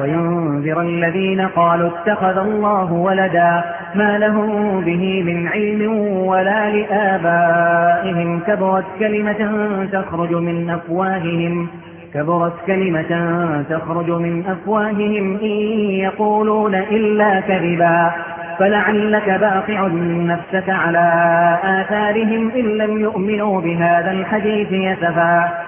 وينذر الذين قالوا اتخذ الله ولدا ما لهم به من علم ولا لآبائهم. كبرت كلمة تخرج من أفواههم. كبرت كلمة تخرج من أفواههم إن يقولون إلا كذبا. فلعلك باقع نفسك على آثارهم إن لم يؤمنوا بهذا الحديث يسفا.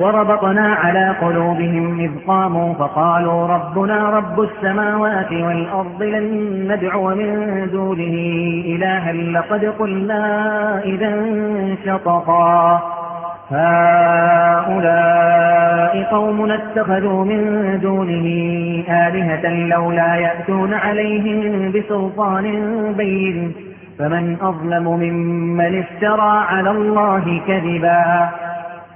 وربطنا على قلوبهم إذ قاموا فقالوا ربنا رب السماوات والأرض لن ندعو من دونه إلها لقد قلنا إذا شططا. هؤلاء قوم اتخذوا من دونه آلهة لولا يأتون عليهم بسلطان بين. فمن أظلم ممن افترى على الله كذبا.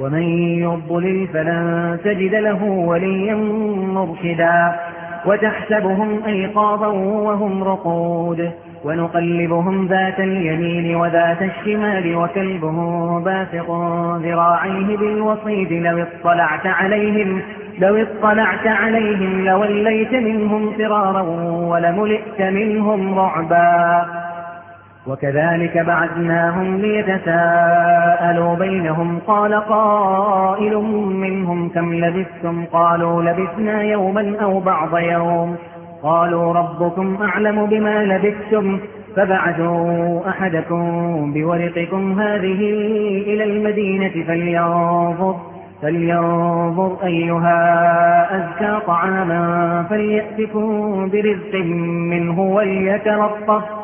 ومن يضلل فلن تجد له وليا مرشدا. وتحسبهم أيقاظا وهم رقود. ونقلبهم ذات اليمين وذات الشمال وكلبهم باسق ذراعيه بالوصيد. لو اطلعت عليهم لو اطلعت عليهم لوليت منهم فرارا ولملئت منهم رعبا. وكذلك بعثناهم ليتساءلوا بينهم قال قائل منهم كم لبثتم قالوا لبثنا يوما أو بعض يوم قالوا ربكم أعلم بما لبثتم فبعثوا أحدكم بورقكم هذه إلى المدينة فلينظر, فلينظر أيها أزكى طعاما فليأتكم برزق منه وليتلطف,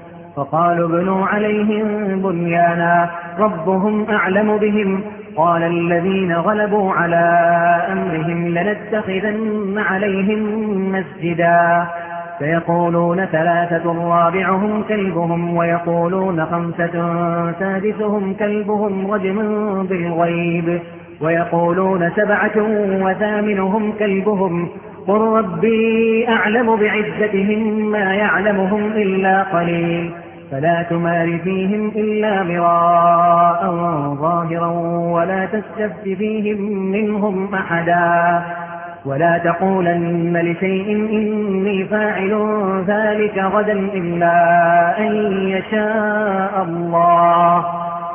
فقالوا ابنوا عليهم بنيانا ربهم أعلم بهم. قال الذين غلبوا على أمرهم لنتخذن عليهم مسجدا. فيقولون ثلاثة رابعهم كلبهم ويقولون خمسة سادسهم كلبهم رجما بالغيب. ويقولون سبعة وثامنهم كلبهم. قل ربي أعلم بعزتهم ما يعلمهم إلا قليل فلا تمار فيهم إلا مراء ظاهرا ولا تستفت فيهم منهم أحدا ولا تقولن لشيء إني فاعل ذلك غدا إلا أن يشاء الله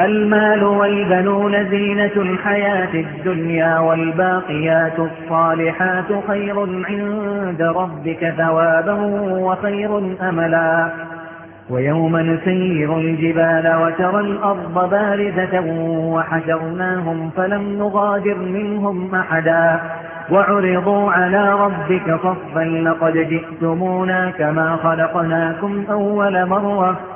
المال والبنون زينة الحياة الدنيا والباقيات الصالحات خير عند ربك ثوابا وخير أملا. ويوم نسير الجبال وترى الأرض بارزة وحشرناهم فلم نغادر منهم أحدا. وعرضوا على ربك صفا لقد جئتمونا كما خلقناكم أول مرة.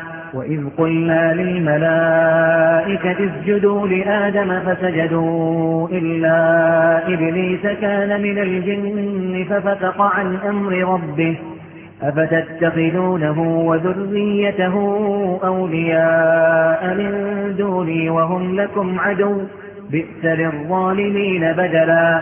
وإذ قلنا للملائكة اسجدوا لآدم فسجدوا إلا إبليس كان من الجن ففتق عن أمر ربه أفتتخذونه وذريته أولياء من دوني وهم لكم عدو بئس للظالمين بدلا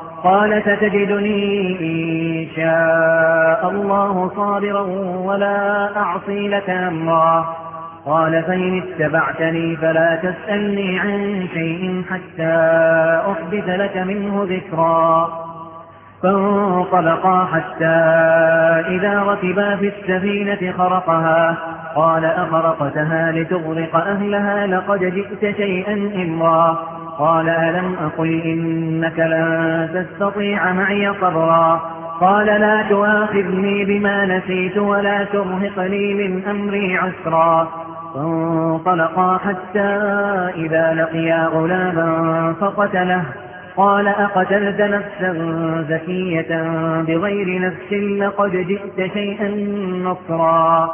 قال ستجدني إن شاء الله صابرا ولا أعصي لك أمرا. قال فإن اتبعتني فلا تسألني عن شيء حتى أحدث لك منه ذكرا. فانطلقا حتى إذا ركبا في السفينة خرقها. قال أخرقتها لتغرق أهلها لقد جئت شيئا إمرا. قال ألم أقل إنك لن تستطيع معي صبرا قال لا تواخذني بما نسيت ولا ترهقني من أمري عسرا فانطلقا حتى إذا لقيا غلابا فقتله قال أقتلت نفسا زكية بغير نفس لقد جئت شيئا نصرا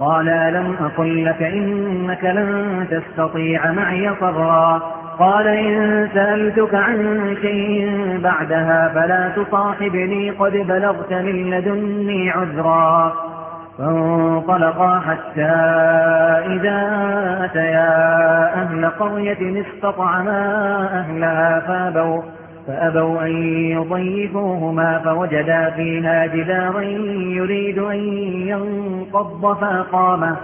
قال لم أقل لك إنك لن تستطيع معي صبرا قال إن سألتك عن شيء بعدها فلا تصاحبني قد بلغت من لدني عذرا. فانطلقا حتى إذا أتيا أهل قرية استطعما أهلها فابوا فأبوا أن يضيفوهما فوجدا فيها جدارا يريد أن ينقض فأقامه.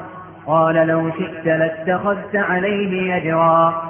قال لو شئت لاتخذت عليه أجرا.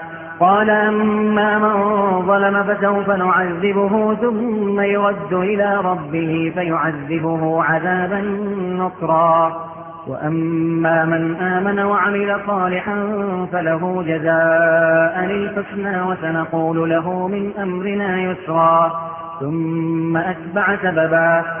قال أما من ظلم فسوف نعذبه ثم يرد إلى ربه فيعذبه عذابا نصرا وأما من آمن وعمل صالحا فله جزاء الحسنى وسنقول له من أمرنا يسرا. ثم أتبع سببا.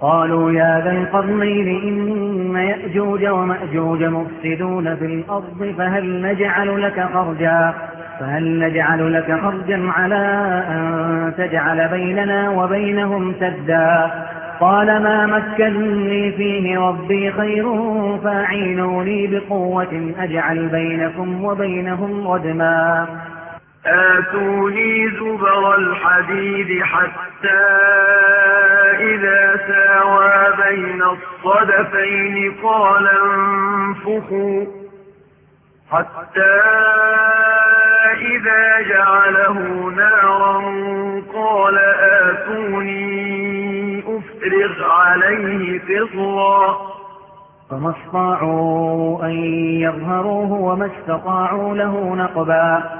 قالوا يا ذا القرنين إن يأجوج ومأجوج مفسدون في الأرض فهل نجعل لك خرجا؟ فهل نجعل لك خرجا على أن تجعل بيننا وبينهم سدا؟ قال ما مكنني فيه ربي خير فاعينوني بقوة أجعل بينكم وبينهم ردما آتوني زبر الحديد حتى إذا ساوى بين الصدفين قال انفخوا حتى إذا جعله نارا قال آتوني أفرغ عليه قطرا فما استطاعوا أن يظهروه وما استطاعوا له نقبا.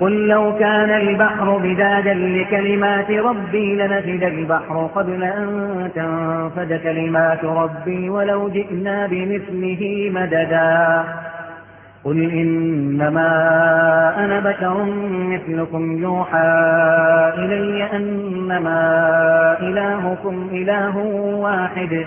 قل لو كان البحر بدادا لكلمات ربي لنفد البحر قبل أن تنفد كلمات ربي ولو جئنا بمثله مددا. قل إنما أنا بشر مثلكم يوحى إلي أنما إلهكم إله واحد.